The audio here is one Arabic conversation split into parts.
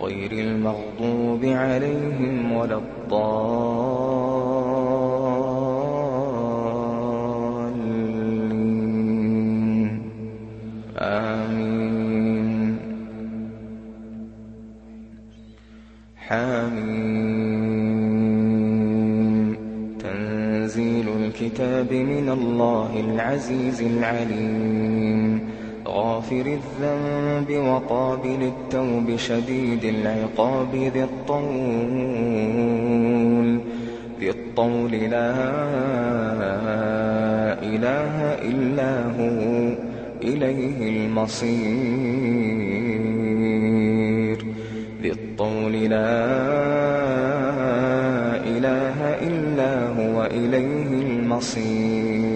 غير المغضوب عليهم ولا الضالين. آمين. حامين تنزيل الكتاب من الله العزيز العليم. غافر الذنب وقابل التوب شديد العقاب ذي الطول. ذي الطول لا إله إلا هو إليه المصير. ذي الطول لا إله إلا هو إليه المصير.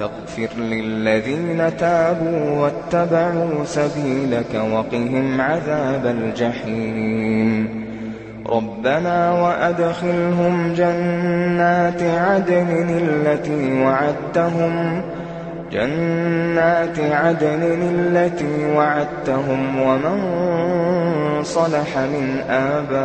فاغفر للذين تابوا واتبعوا سبيلك وقهم عذاب الجحيم. ربنا وأدخلهم جنات عدن التي وعدتهم جنات عدن التي وعدتهم ومن صلح من آبائهم.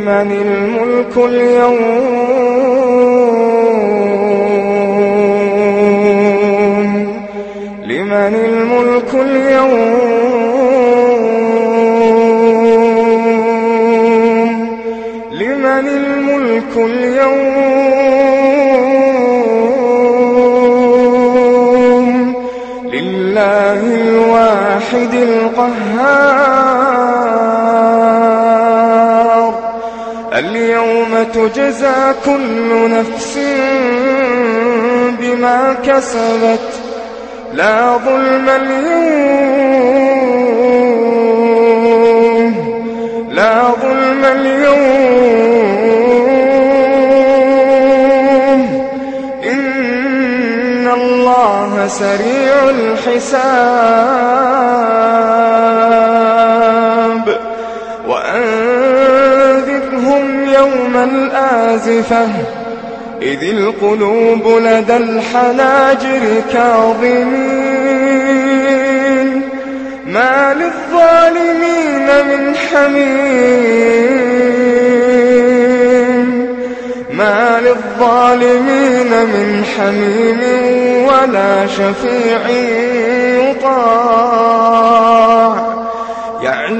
لمن الملك اليوم؟ لمن الملك اليوم؟ لمن الملك اليوم؟ اليوم تجزى كل نفس بما كسبت. لا ظلم اليوم لا ظلم اليوم. إن الله سريع الحساب. الآزفة إذ القلوب لدى الحناجر كاظمين. ما للظالمين من حميم. ما للظالمين من حميم ولا شفيع يطاع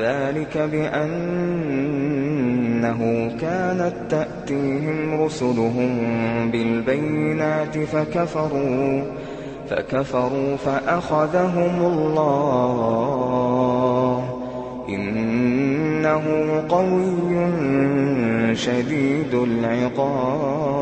ذلك بأنه كانت تأتيهم رسلهم بالبينات فكفروا فكفروا فأخذهم الله. إنه قوي شديد العقاب.